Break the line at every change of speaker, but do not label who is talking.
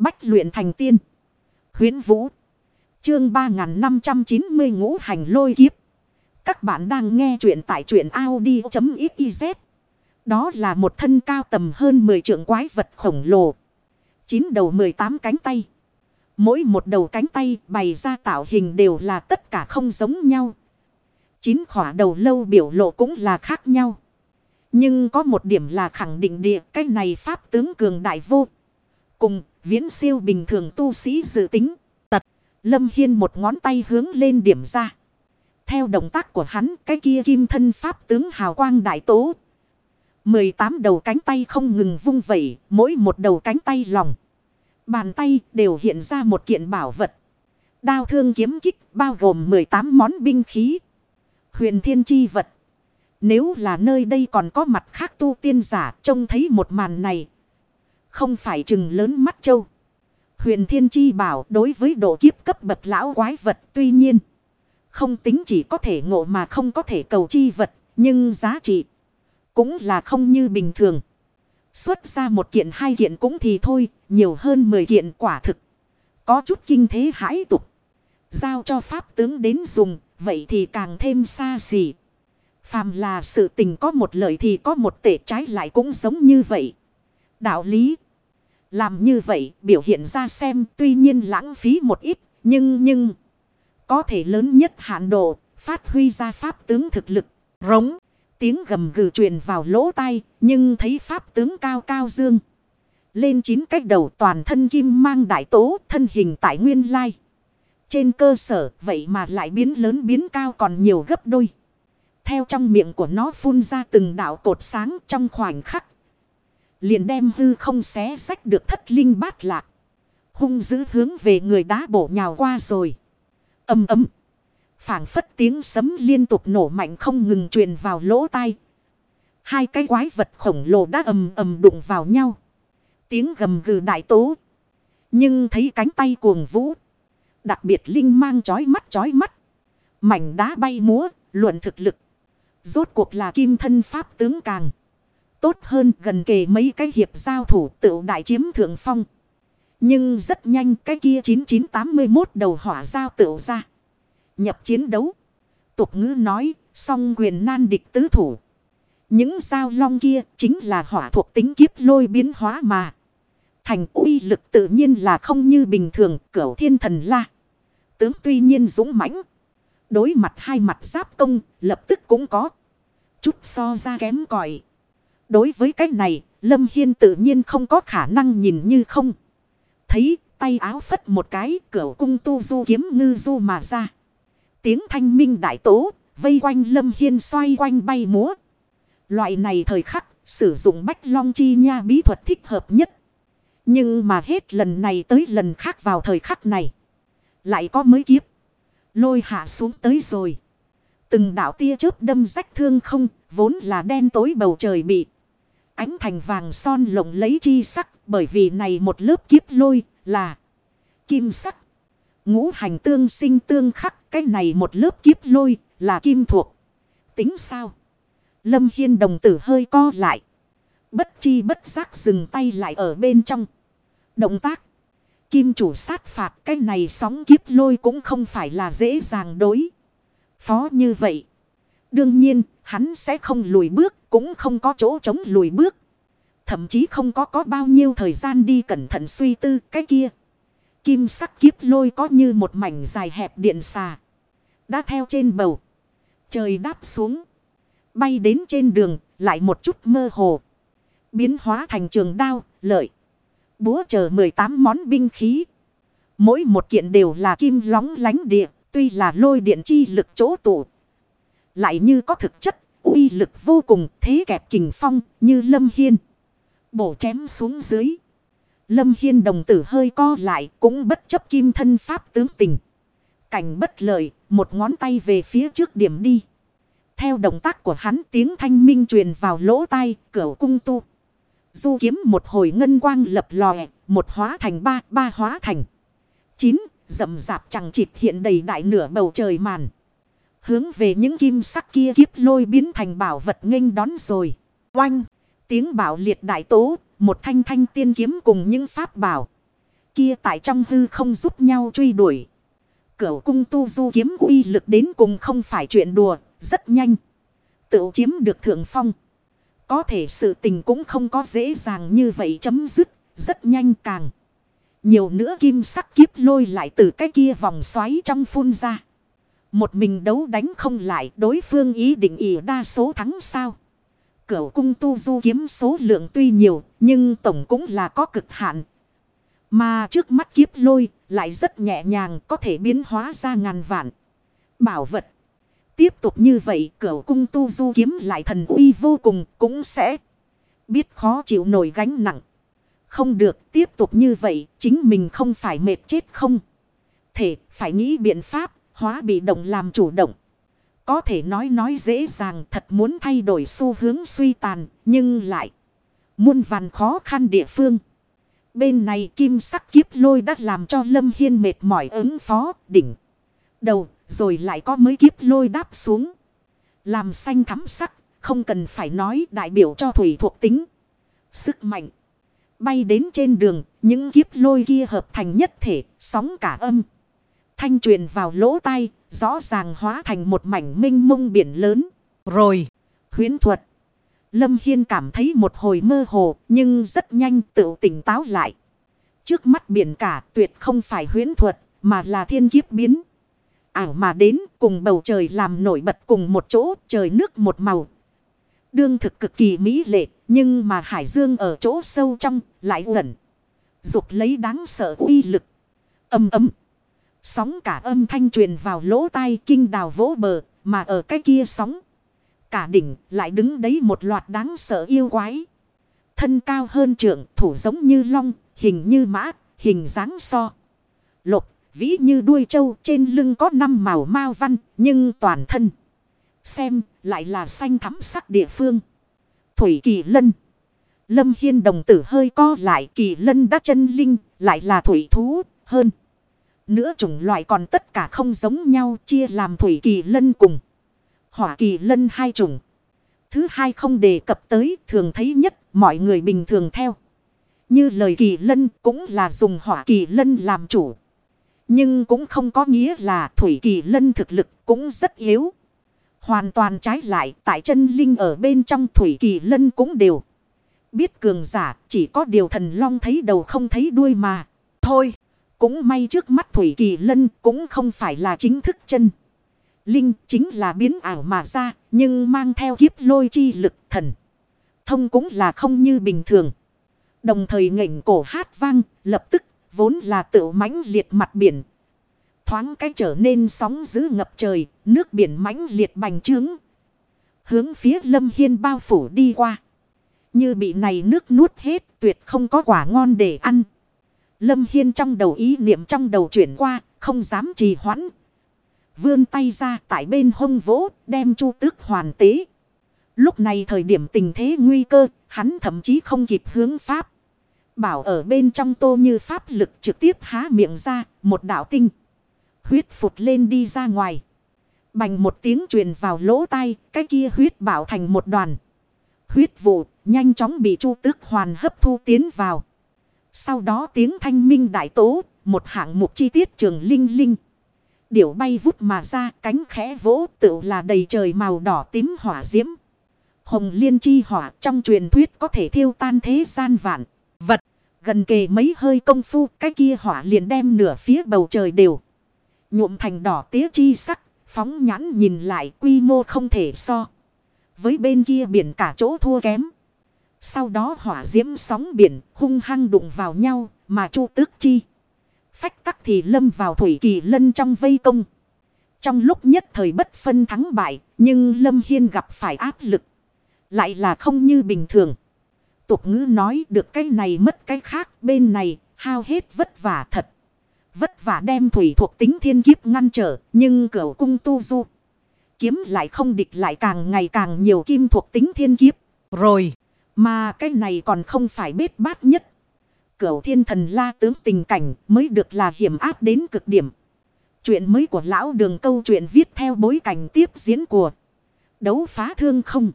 Bách luyện thành tiên. huyễn Vũ. Chương 3590 ngũ hành lôi kiếp. Các bạn đang nghe truyện tại truyện Audi.xyz. Đó là một thân cao tầm hơn 10 trượng quái vật khổng lồ. chín đầu 18 cánh tay. Mỗi một đầu cánh tay bày ra tạo hình đều là tất cả không giống nhau. Chín khỏa đầu lâu biểu lộ cũng là khác nhau. Nhưng có một điểm là khẳng định địa, cái này pháp tướng cường đại vô. Cùng, viễn siêu bình thường tu sĩ dự tính. Tật, Lâm Hiên một ngón tay hướng lên điểm ra. Theo động tác của hắn, cái kia kim thân pháp tướng hào quang đại tố. 18 đầu cánh tay không ngừng vung vẩy, mỗi một đầu cánh tay lòng. Bàn tay đều hiện ra một kiện bảo vật. Đao thương kiếm kích, bao gồm 18 món binh khí. Huyền thiên chi vật. Nếu là nơi đây còn có mặt khác tu tiên giả, trông thấy một màn này. Không phải chừng lớn mắt châu. Huyền thiên chi bảo đối với độ kiếp cấp bậc lão quái vật, tuy nhiên. Không tính chỉ có thể ngộ mà không có thể cầu chi vật. Nhưng giá trị cũng là không như bình thường. Xuất ra một kiện hai kiện cũng thì thôi. Nhiều hơn 10 kiện quả thực. Có chút kinh thế hãi tục. Giao cho pháp tướng đến dùng. Vậy thì càng thêm xa xỉ. Phàm là sự tình có một lợi thì có một tệ trái lại cũng giống như vậy. Đạo lý. Làm như vậy, biểu hiện ra xem, tuy nhiên lãng phí một ít. Nhưng nhưng. Có thể lớn nhất hạn độ. Phát huy ra pháp tướng thực lực. Rống. Tiếng gầm gừ truyền vào lỗ tai. Nhưng thấy pháp tướng cao cao dương. Lên chín cách đầu toàn thân kim mang đại tố. Thân hình tại nguyên lai. Trên cơ sở, vậy mà lại biến lớn biến cao còn nhiều gấp đôi. Theo trong miệng của nó phun ra từng đạo cột sáng trong khoảnh khắc. Liền đem hư không xé sách được thất linh bát lạc. Hung dữ hướng về người đá bổ nhào qua rồi. Âm ấm. phảng phất tiếng sấm liên tục nổ mạnh không ngừng truyền vào lỗ tai. Hai cái quái vật khổng lồ đã ầm ầm đụng vào nhau. Tiếng gầm gừ đại tố. Nhưng thấy cánh tay cuồng vũ. Đặc biệt linh mang chói mắt chói mắt. Mảnh đá bay múa, luận thực lực. Rốt cuộc là kim thân pháp tướng càng. Tốt hơn gần kề mấy cái hiệp giao thủ tự đại chiếm thượng phong. Nhưng rất nhanh cái kia 9981 đầu hỏa giao tựu ra. Nhập chiến đấu. Tục ngữ nói, song quyền nan địch tứ thủ. Những sao long kia chính là hỏa thuộc tính kiếp lôi biến hóa mà. Thành uy lực tự nhiên là không như bình thường cửu thiên thần la. Tướng tuy nhiên dũng mãnh Đối mặt hai mặt giáp công lập tức cũng có. Chút so ra kém cỏi Đối với cái này, Lâm Hiên tự nhiên không có khả năng nhìn như không. Thấy, tay áo phất một cái, cửa cung tu du kiếm ngư du mà ra. Tiếng thanh minh đại tố, vây quanh Lâm Hiên xoay quanh bay múa. Loại này thời khắc, sử dụng bách long chi nha bí thuật thích hợp nhất. Nhưng mà hết lần này tới lần khác vào thời khắc này. Lại có mới kiếp. Lôi hạ xuống tới rồi. Từng đạo tia chớp đâm rách thương không. Vốn là đen tối bầu trời bị. Ánh thành vàng son lộng lấy chi sắc. Bởi vì này một lớp kiếp lôi là kim sắc. Ngũ hành tương sinh tương khắc. Cái này một lớp kiếp lôi là kim thuộc. Tính sao? Lâm Hiên đồng tử hơi co lại. Bất chi bất giác dừng tay lại ở bên trong. Động tác. Kim chủ sát phạt, cái này sóng kiếp lôi cũng không phải là dễ dàng đối. Phó như vậy. Đương nhiên hắn sẽ không lùi bước cũng không có chỗ chống lùi bước. Thậm chí không có có bao nhiêu thời gian đi cẩn thận suy tư cái kia. Kim sắc kiếp lôi có như một mảnh dài hẹp điện xà. Đã theo trên bầu. Trời đáp xuống. Bay đến trên đường lại một chút mơ hồ. Biến hóa thành trường đao, lợi búa chờ 18 món binh khí. Mỗi một kiện đều là kim lóng lánh địa, tuy là lôi điện chi lực chỗ tụ. Lại như có thực chất, uy lực vô cùng, thế kẹp kình phong, như lâm hiên. Bổ chém xuống dưới. Lâm hiên đồng tử hơi co lại, cũng bất chấp kim thân pháp tướng tình. Cảnh bất lợi, một ngón tay về phía trước điểm đi. Theo động tác của hắn tiếng thanh minh truyền vào lỗ tai, cửa cung tu. Du kiếm một hồi ngân quang lập lòe, một hóa thành ba, ba hóa thành. Chín, rậm rạp chẳng chịt hiện đầy đại nửa bầu trời màn. Hướng về những kim sắc kia kiếp lôi biến thành bảo vật nghênh đón rồi. Oanh, tiếng bảo liệt đại tố, một thanh thanh tiên kiếm cùng những pháp bảo. kia tại trong hư không giúp nhau truy đuổi. Cửu cung tu du kiếm uy lực đến cùng không phải chuyện đùa, rất nhanh. Tự chiếm được thượng phong. Có thể sự tình cũng không có dễ dàng như vậy chấm dứt, rất nhanh càng. Nhiều nữa kim sắc kiếp lôi lại từ cái kia vòng xoáy trong phun ra. Một mình đấu đánh không lại, đối phương ý định ỉ đa số thắng sao. Cửu cung tu du kiếm số lượng tuy nhiều, nhưng tổng cũng là có cực hạn. Mà trước mắt kiếp lôi, lại rất nhẹ nhàng, có thể biến hóa ra ngàn vạn. Bảo vật. Tiếp tục như vậy, cửu cung tu du kiếm lại thần uy vô cùng, cũng sẽ biết khó chịu nổi gánh nặng. Không được, tiếp tục như vậy, chính mình không phải mệt chết không. Thể, phải nghĩ biện pháp hóa bị động làm chủ động. Có thể nói nói dễ dàng thật muốn thay đổi xu hướng suy tàn, nhưng lại muôn vàn khó khăn địa phương. Bên này kim sắc kiếp lôi đã làm cho Lâm Hiên mệt mỏi ứng phó, đỉnh. Đầu, rồi lại có mấy kiếp lôi đáp xuống. Làm xanh thắm sắc, không cần phải nói đại biểu cho thủy thuộc tính. Sức mạnh. Bay đến trên đường, những kiếp lôi kia hợp thành nhất thể, sóng cả âm. Thanh truyền vào lỗ tai, rõ ràng hóa thành một mảnh minh mông biển lớn. Rồi huyến thuật. Lâm Hiên cảm thấy một hồi mơ hồ, nhưng rất nhanh tự tỉnh táo lại. Trước mắt biển cả tuyệt không phải huyến thuật, mà là thiên kiếp biến. Ảo mà đến, cùng bầu trời làm nổi bật cùng một chỗ, trời nước một màu. Đương thực cực kỳ mỹ lệ, nhưng mà hải dương ở chỗ sâu trong lại gần. Dục lấy đáng sợ uy lực. Âm ấm. Sóng cả âm thanh truyền vào lỗ tai kinh đào vỗ bờ mà ở cái kia sóng. Cả đỉnh lại đứng đấy một loạt đáng sợ yêu quái. Thân cao hơn trượng, thủ giống như long, hình như mã, hình dáng so. Lục, vĩ như đuôi trâu, trên lưng có năm màu mao văn, nhưng toàn thân. Xem, lại là xanh thắm sắc địa phương. Thủy kỳ lân. Lâm Hiên đồng tử hơi co lại kỳ lân đã chân linh, lại là thủy thú, hơn. Nữa chủng loại còn tất cả không giống nhau, chia làm thủy kỳ lân cùng hỏa kỳ lân hai chủng. Thứ hai không đề cập tới, thường thấy nhất, mọi người bình thường theo. Như lời kỳ lân cũng là dùng hỏa kỳ lân làm chủ. Nhưng cũng không có nghĩa là thủy kỳ lân thực lực cũng rất yếu. Hoàn toàn trái lại, tại chân linh ở bên trong thủy kỳ lân cũng đều. Biết cường giả, chỉ có điều thần long thấy đầu không thấy đuôi mà. Thôi cũng may trước mắt thủy kỳ lân cũng không phải là chính thức chân. Linh chính là biến ảo mà ra, nhưng mang theo kiếp lôi chi lực thần. Thông cũng là không như bình thường. Đồng thời ngệnh cổ hát vang, lập tức, vốn là tự mãnh liệt mặt biển. Thoáng cái trở nên sóng dữ ngập trời, nước biển mãnh liệt bành trướng. Hướng phía lâm hiên bao phủ đi qua. Như bị này nước nuốt hết, tuyệt không có quả ngon để ăn. Lâm Hiên trong đầu ý niệm trong đầu chuyển qua, không dám trì hoãn, vươn tay ra tại bên hông vỗ, đem chu tước hoàn tế. Lúc này thời điểm tình thế nguy cơ, hắn thậm chí không kịp hướng pháp. Bảo ở bên trong tô như pháp lực trực tiếp há miệng ra, một đạo tinh. Huyết phụt lên đi ra ngoài. Bành một tiếng truyền vào lỗ tai, cái kia huyết bảo thành một đoàn. Huyết vụ, nhanh chóng bị chu tước hoàn hấp thu tiến vào. Sau đó tiếng thanh minh đại tố, một hạng mục chi tiết trường linh linh. Điểu bay vút mà ra cánh khẽ vỗ tự là đầy trời màu đỏ tím hỏa diễm. Hồng liên chi hỏa trong truyền thuyết có thể thiêu tan thế gian vạn. Vật gần kề mấy hơi công phu cái kia hỏa liền đem nửa phía bầu trời đều. Nhuộm thành đỏ tía chi sắc phóng nhãn nhìn lại quy mô không thể so. Với bên kia biển cả chỗ thua kém. Sau đó hỏa diễm sóng biển hung hăng đụng vào nhau mà chu tước chi. Phách tắc thì lâm vào thủy kỳ lân trong vây công. Trong lúc nhất thời bất phân thắng bại, nhưng Lâm Hiên gặp phải áp lực. Lại là không như bình thường. Tục ngữ nói được cái này mất cái khác, bên này hao hết vất vả thật. Vất vả đem thủy thuộc tính thiên kiếp ngăn trở, nhưng cửa cung tu du. Kiếm lại không địch lại càng ngày càng nhiều kim thuộc tính thiên kiếp. Rồi, mà cái này còn không phải bết bát nhất cửu thiên thần la tướng tình cảnh mới được là hiểm áp đến cực điểm. Chuyện mới của lão đường câu chuyện viết theo bối cảnh tiếp diễn của đấu phá thương không.